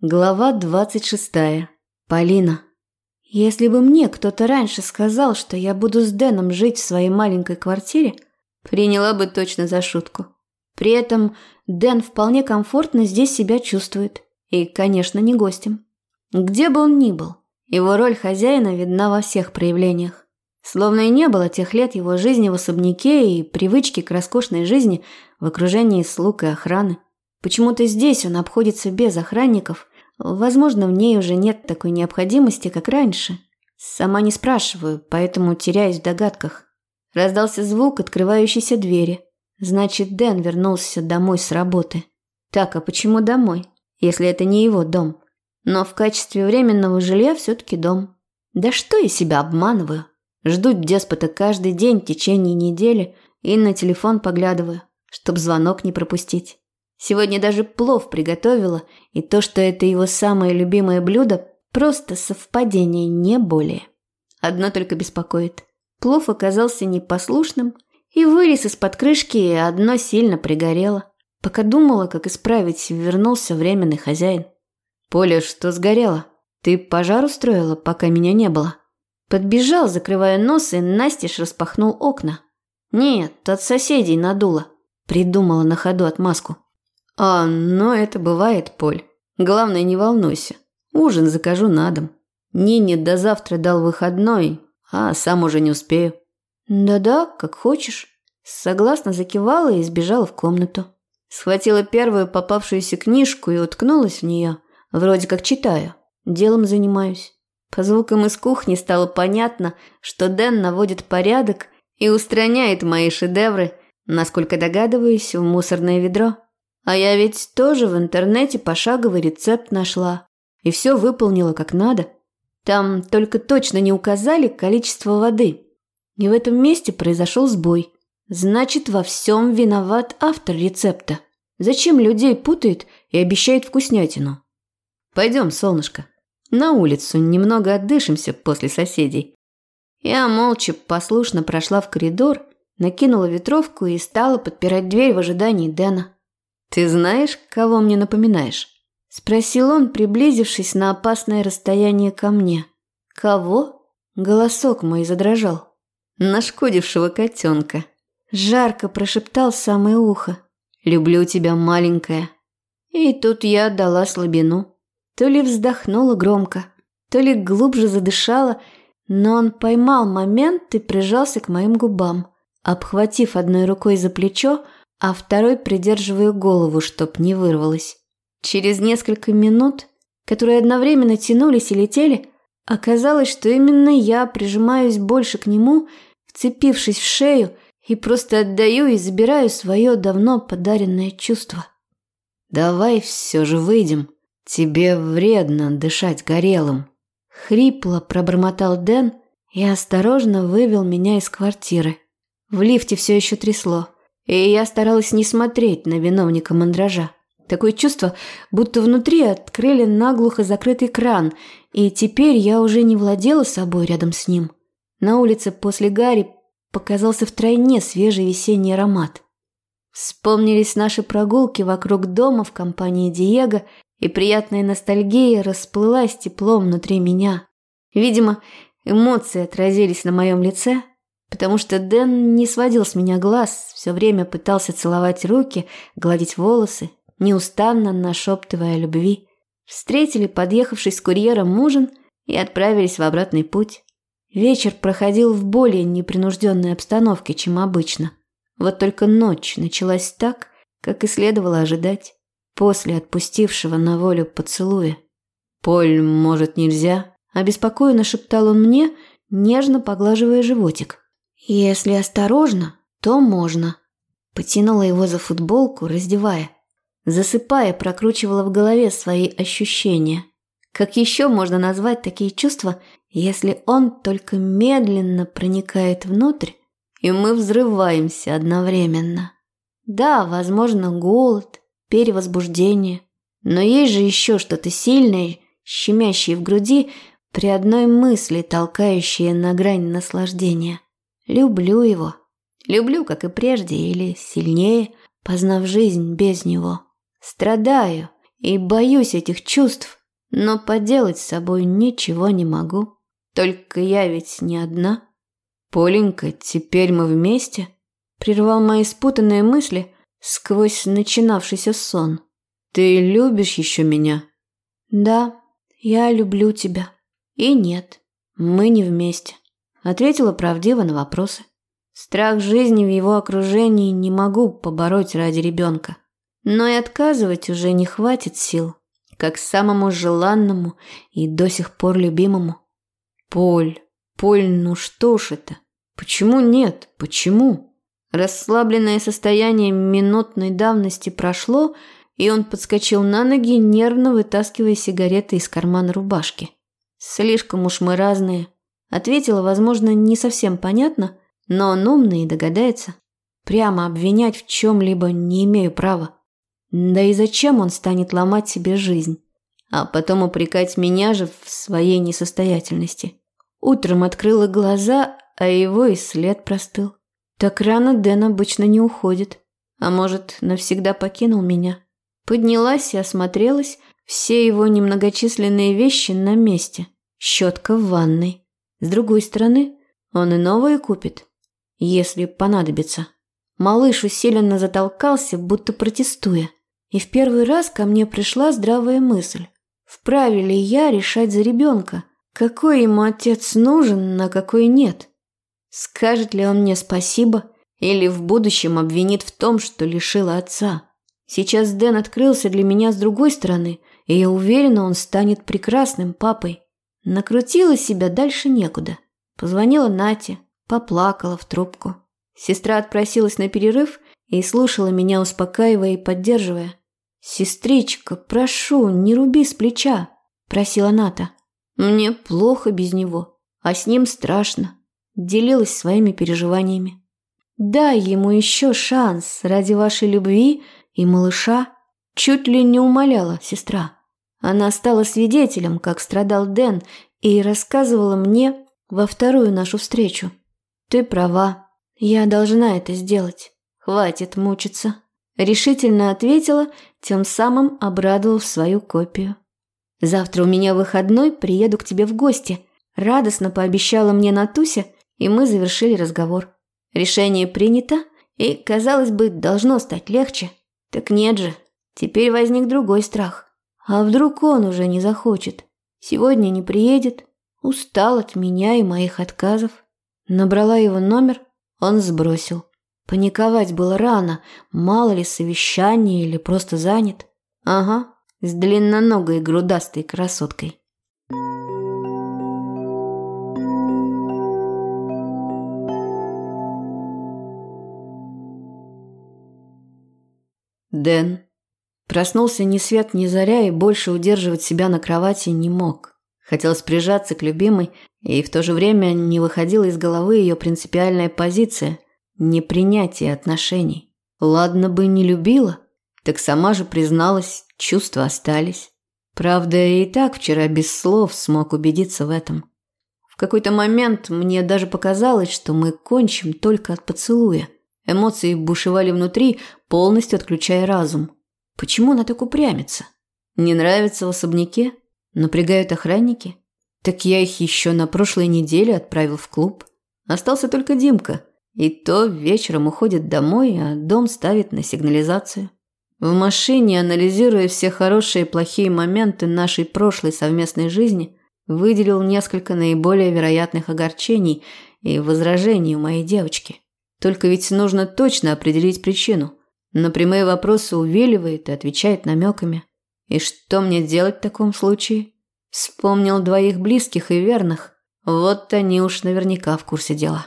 Глава двадцать шестая. Полина. Если бы мне кто-то раньше сказал, что я буду с Дэном жить в своей маленькой квартире, приняла бы точно за шутку. При этом Дэн вполне комфортно здесь себя чувствует. И, конечно, не гостем. Где бы он ни был, его роль хозяина видна во всех проявлениях. Словно и не было тех лет его жизни в особняке и привычки к роскошной жизни в окружении слуг и охраны. Почему-то здесь он обходится без охранников. Возможно, в ней уже нет такой необходимости, как раньше. Сама не спрашиваю, поэтому теряюсь в догадках. Раздался звук открывающейся двери. Значит, Дэн вернулся домой с работы. Так, а почему домой, если это не его дом? Но в качестве временного жилья все-таки дом. Да что я себя обманываю? Жду деспота каждый день в течение недели и на телефон поглядываю, чтоб звонок не пропустить. Сегодня даже плов приготовила, и то, что это его самое любимое блюдо, просто совпадение, не более. Одно только беспокоит. Плов оказался непослушным и вылез из-под крышки, и одно сильно пригорело. Пока думала, как исправить, вернулся временный хозяин. «Поля, что сгорело? Ты пожар устроила, пока меня не было?» Подбежал, закрывая нос, и настежь распахнул окна. «Нет, от соседей надуло». Придумала на ходу отмазку. А, но это бывает, Поль. Главное, не волнуйся. Ужин закажу на дом. Нине до завтра дал выходной, а сам уже не успею. Да-да, как хочешь. Согласно закивала и сбежала в комнату. Схватила первую попавшуюся книжку и уткнулась в нее. Вроде как читаю. Делом занимаюсь. По звукам из кухни стало понятно, что Дэн наводит порядок и устраняет мои шедевры, насколько догадываюсь, в мусорное ведро. А я ведь тоже в интернете пошаговый рецепт нашла. И все выполнила как надо. Там только точно не указали количество воды. И в этом месте произошел сбой. Значит, во всем виноват автор рецепта. Зачем людей путает и обещает вкуснятину? Пойдем, солнышко. На улицу немного отдышимся после соседей. Я молча послушно прошла в коридор, накинула ветровку и стала подпирать дверь в ожидании Дэна. «Ты знаешь, кого мне напоминаешь?» – спросил он, приблизившись на опасное расстояние ко мне. «Кого?» – голосок мой задрожал. «Нашкодившего котенка». Жарко прошептал самое ухо. «Люблю тебя, маленькая». И тут я дала слабину. То ли вздохнула громко, то ли глубже задышала, но он поймал момент и прижался к моим губам. Обхватив одной рукой за плечо, а второй придерживаю голову, чтоб не вырвалось. Через несколько минут, которые одновременно тянулись и летели, оказалось, что именно я прижимаюсь больше к нему, вцепившись в шею, и просто отдаю и забираю свое давно подаренное чувство. «Давай все же выйдем. Тебе вредно дышать горелым». Хрипло пробормотал Дэн и осторожно вывел меня из квартиры. В лифте все еще трясло и я старалась не смотреть на виновника мандража. Такое чувство, будто внутри открыли наглухо закрытый кран, и теперь я уже не владела собой рядом с ним. На улице после Гарри показался втройне свежий весенний аромат. Вспомнились наши прогулки вокруг дома в компании Диего, и приятная ностальгия расплылась теплом внутри меня. Видимо, эмоции отразились на моем лице, потому что Дэн не сводил с меня глаз, все время пытался целовать руки, гладить волосы, неустанно нашептывая любви. Встретили подъехавший с курьером ужин и отправились в обратный путь. Вечер проходил в более непринужденной обстановке, чем обычно. Вот только ночь началась так, как и следовало ожидать, после отпустившего на волю поцелуя. «Поль, может, нельзя?» – обеспокоенно шептал он мне, нежно поглаживая животик. Если осторожно, то можно. Потянула его за футболку, раздевая. Засыпая, прокручивала в голове свои ощущения. Как еще можно назвать такие чувства, если он только медленно проникает внутрь, и мы взрываемся одновременно? Да, возможно, голод, перевозбуждение, но есть же еще что-то сильное, щемящее в груди, при одной мысли толкающее на грань наслаждения. Люблю его. Люблю, как и прежде, или сильнее, познав жизнь без него. Страдаю и боюсь этих чувств, но поделать с собой ничего не могу. Только я ведь не одна. Поленька, теперь мы вместе? Прервал мои спутанные мысли сквозь начинавшийся сон. Ты любишь еще меня? Да, я люблю тебя. И нет, мы не вместе. Ответила правдиво на вопросы. Страх жизни в его окружении не могу побороть ради ребенка. Но и отказывать уже не хватит сил, как самому желанному и до сих пор любимому. Поль, Поль, ну что ж это? Почему нет? Почему? Расслабленное состояние минутной давности прошло, и он подскочил на ноги, нервно вытаскивая сигареты из кармана рубашки. Слишком уж мы разные. Ответила, возможно, не совсем понятно, но он умный и догадается. Прямо обвинять в чем-либо не имею права. Да и зачем он станет ломать себе жизнь? А потом упрекать меня же в своей несостоятельности. Утром открыла глаза, а его и след простыл. Так рано Дэн обычно не уходит. А может, навсегда покинул меня. Поднялась и осмотрелась. Все его немногочисленные вещи на месте. Щетка в ванной. С другой стороны, он и новые купит, если понадобится. Малыш усиленно затолкался, будто протестуя. И в первый раз ко мне пришла здравая мысль. Вправе ли я решать за ребенка? Какой ему отец нужен, на какой нет? Скажет ли он мне спасибо или в будущем обвинит в том, что лишила отца? Сейчас Дэн открылся для меня с другой стороны, и я уверена, он станет прекрасным папой. Накрутила себя дальше некуда. Позвонила Нате, поплакала в трубку. Сестра отпросилась на перерыв и слушала меня, успокаивая и поддерживая. «Сестричка, прошу, не руби с плеча», – просила Ната. «Мне плохо без него, а с ним страшно», – делилась своими переживаниями. «Дай ему еще шанс ради вашей любви и малыша», – чуть ли не умоляла сестра. Она стала свидетелем, как страдал Дэн, и рассказывала мне во вторую нашу встречу. «Ты права, я должна это сделать. Хватит мучиться», – решительно ответила тем самым обрадовав свою копию. «Завтра у меня выходной, приеду к тебе в гости», – радостно пообещала мне Натуся, и мы завершили разговор. Решение принято, и, казалось бы, должно стать легче. Так нет же, теперь возник другой страх. А вдруг он уже не захочет? Сегодня не приедет? Устал от меня и моих отказов. Набрала его номер, он сбросил. Паниковать было рано, мало ли совещание или просто занят. Ага, с длинноногой грудастой красоткой. Дэн. Проснулся ни свет ни заря и больше удерживать себя на кровати не мог. Хотелось прижаться к любимой, и в то же время не выходила из головы ее принципиальная позиция – непринятие отношений. Ладно бы не любила, так сама же призналась, чувства остались. Правда, и так вчера без слов смог убедиться в этом. В какой-то момент мне даже показалось, что мы кончим только от поцелуя. Эмоции бушевали внутри, полностью отключая разум. Почему она так упрямится? Не нравится в особняке? Напрягают охранники? Так я их еще на прошлой неделе отправил в клуб. Остался только Димка, и то вечером уходит домой, а дом ставит на сигнализацию. В машине, анализируя все хорошие и плохие моменты нашей прошлой совместной жизни, выделил несколько наиболее вероятных огорчений и возражений у моей девочки. Только ведь нужно точно определить причину. На прямые вопросы увиливает и отвечает намеками. И что мне делать в таком случае? Вспомнил двоих близких и верных. Вот они уж наверняка в курсе дела.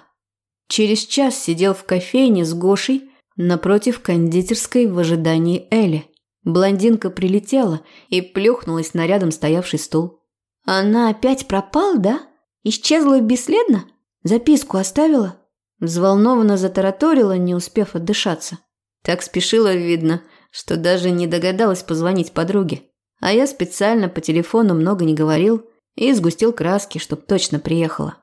Через час сидел в кофейне с Гошей напротив кондитерской в ожидании Эли. Блондинка прилетела и плюхнулась на рядом стоявший стул. «Она опять пропала, да? Исчезла бесследно? Записку оставила?» Взволнованно затараторила, не успев отдышаться. Так спешила, видно, что даже не догадалась позвонить подруге. А я специально по телефону много не говорил и сгустил краски, чтоб точно приехала.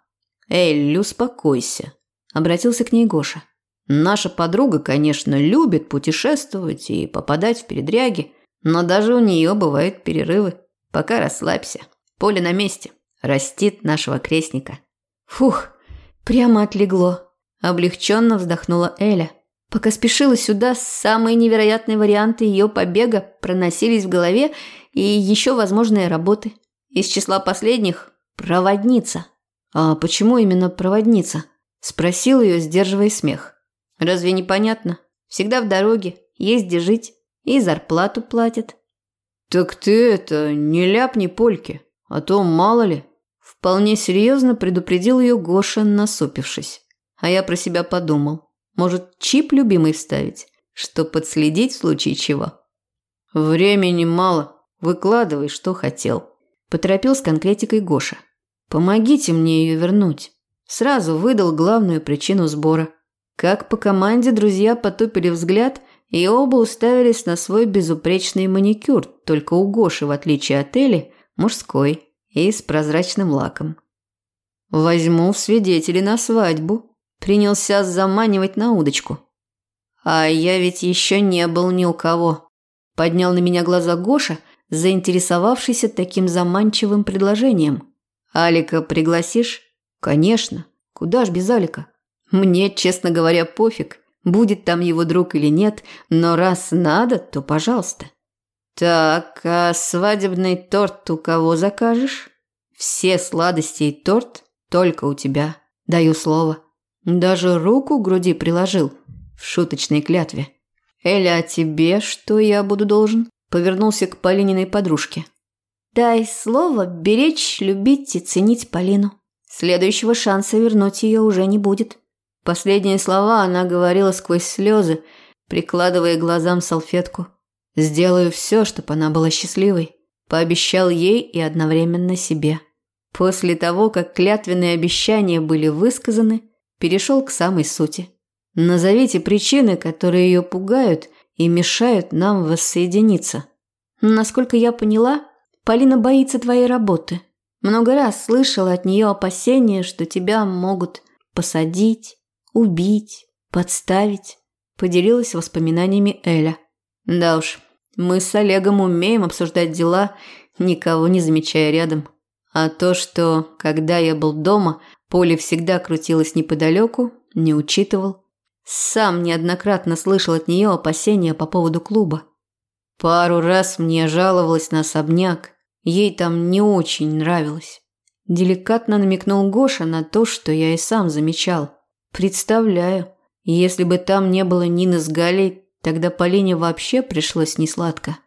«Эль, успокойся», Обратился к ней Гоша. Наша подруга, конечно, любит путешествовать и попадать в передряги, Но даже у нее бывают перерывы. Пока расслабься. Поле на месте. Растит нашего крестника. Фух, прямо отлегло. Облегченно вздохнула Эля. Пока спешила сюда, самые невероятные варианты ее побега проносились в голове и еще возможные работы. Из числа последних – проводница. А почему именно проводница? Спросил ее, сдерживая смех. Разве непонятно? Всегда в дороге, есть где жить, и зарплату платят. Так ты это, не ляпни польки, а то мало ли. Вполне серьезно предупредил ее Гоша, насупившись. А я про себя подумал. Может, чип любимый вставить, что подследить в случае чего? Времени мало. Выкладывай, что хотел. Поторопил с конкретикой Гоша. Помогите мне ее вернуть. Сразу выдал главную причину сбора. Как по команде друзья потупили взгляд и оба уставились на свой безупречный маникюр, только у Гоши, в отличие от Эли, мужской и с прозрачным лаком. «Возьму в свидетели на свадьбу», – принялся заманивать на удочку. «А я ведь еще не был ни у кого», – поднял на меня глаза Гоша, заинтересовавшийся таким заманчивым предложением. «Алика пригласишь?» «Конечно. Куда ж без Алика?» «Мне, честно говоря, пофиг, будет там его друг или нет, но раз надо, то пожалуйста». «Так, а свадебный торт у кого закажешь?» «Все сладости и торт только у тебя, даю слово». Даже руку к груди приложил в шуточной клятве. «Эля, а тебе что я буду должен?» Повернулся к Полининой подружке. «Дай слово беречь, любить и ценить Полину. Следующего шанса вернуть ее уже не будет». Последние слова она говорила сквозь слезы, прикладывая глазам салфетку. «Сделаю все, чтобы она была счастливой», – пообещал ей и одновременно себе. После того, как клятвенные обещания были высказаны, перешел к самой сути. Назовите причины, которые ее пугают и мешают нам воссоединиться. Насколько я поняла, Полина боится твоей работы. Много раз слышала от нее опасения, что тебя могут посадить, убить, подставить. Поделилась воспоминаниями Эля. Да уж, мы с Олегом умеем обсуждать дела, никого не замечая рядом. А то, что, когда я был дома, Поле всегда крутилось неподалеку, не учитывал. Сам неоднократно слышал от нее опасения по поводу клуба. Пару раз мне жаловалась на особняк, ей там не очень нравилось. Деликатно намекнул Гоша на то, что я и сам замечал. Представляю, если бы там не было Нины с Галей, тогда Полине вообще пришлось несладко.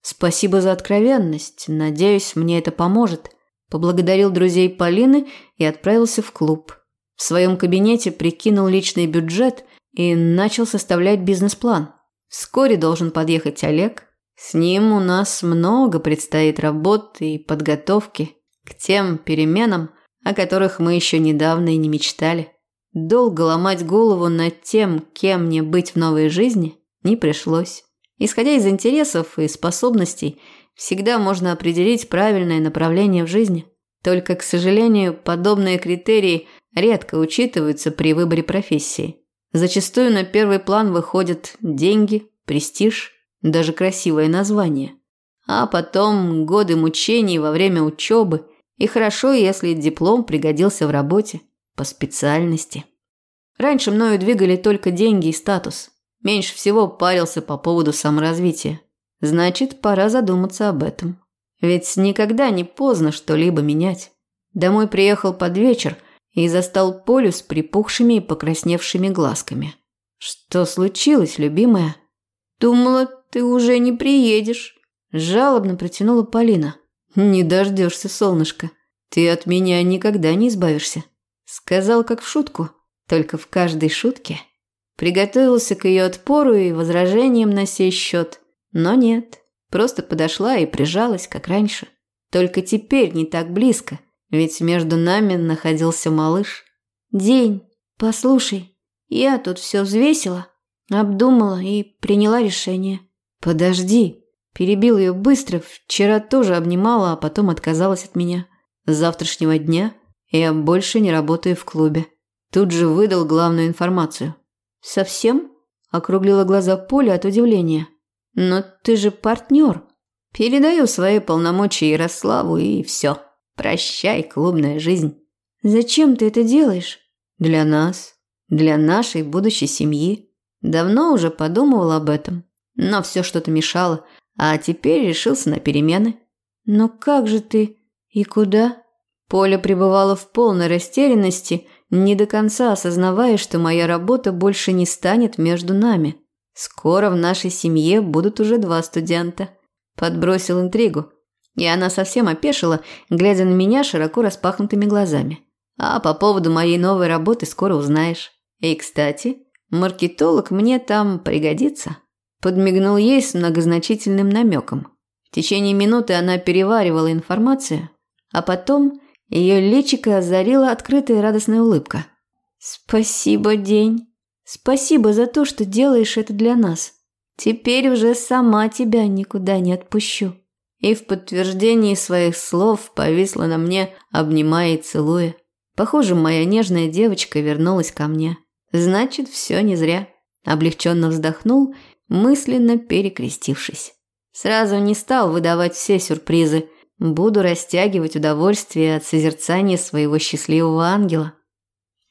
Спасибо за откровенность, надеюсь, мне это поможет поблагодарил друзей Полины и отправился в клуб. В своем кабинете прикинул личный бюджет и начал составлять бизнес-план. Вскоре должен подъехать Олег. С ним у нас много предстоит работы и подготовки к тем переменам, о которых мы еще недавно и не мечтали. Долго ломать голову над тем, кем мне быть в новой жизни, не пришлось. Исходя из интересов и способностей, всегда можно определить правильное направление в жизни. Только, к сожалению, подобные критерии редко учитываются при выборе профессии. Зачастую на первый план выходят деньги, престиж, даже красивое название. А потом годы мучений во время учебы, и хорошо, если диплом пригодился в работе по специальности. Раньше мною двигали только деньги и статус. Меньше всего парился по поводу саморазвития. Значит, пора задуматься об этом. Ведь никогда не поздно что-либо менять. Домой приехал под вечер и застал Полю с припухшими и покрасневшими глазками. «Что случилось, любимая?» «Думала, ты уже не приедешь», – жалобно протянула Полина. «Не дождешься, солнышко. Ты от меня никогда не избавишься». Сказал как в шутку, только в каждой шутке. Приготовился к ее отпору и возражениям на сей счет – но нет, просто подошла и прижалась, как раньше. Только теперь не так близко, ведь между нами находился малыш. «День, послушай, я тут все взвесила, обдумала и приняла решение». «Подожди», перебил ее быстро, вчера тоже обнимала, а потом отказалась от меня. С завтрашнего дня я больше не работаю в клубе. Тут же выдал главную информацию. «Совсем?» – округлила глаза Поля от удивления. Но ты же партнер. Передаю свои полномочия Ярославу и все. Прощай, клубная жизнь. Зачем ты это делаешь? Для нас, для нашей будущей семьи. Давно уже подумывал об этом, но все что-то мешало, а теперь решился на перемены. Но как же ты и куда? Поля пребывала в полной растерянности, не до конца осознавая, что моя работа больше не станет между нами. Скоро в нашей семье будут уже два студента. Подбросил интригу. И она совсем опешила, глядя на меня широко распахнутыми глазами. А по поводу моей новой работы скоро узнаешь. И, кстати, маркетолог мне там пригодится. Подмигнул ей с многозначительным намеком. В течение минуты она переваривала информацию, а потом ее личико озарила открытая радостная улыбка. «Спасибо, День. Спасибо за то, что делаешь это для нас. Теперь уже сама тебя никуда не отпущу». И в подтверждении своих слов повисла на мне, обнимая и целуя. Похоже, моя нежная девочка вернулась ко мне. Значит, все не зря. Облегченно вздохнул, мысленно перекрестившись. Сразу не стал выдавать все сюрпризы. Буду растягивать удовольствие от созерцания своего счастливого ангела.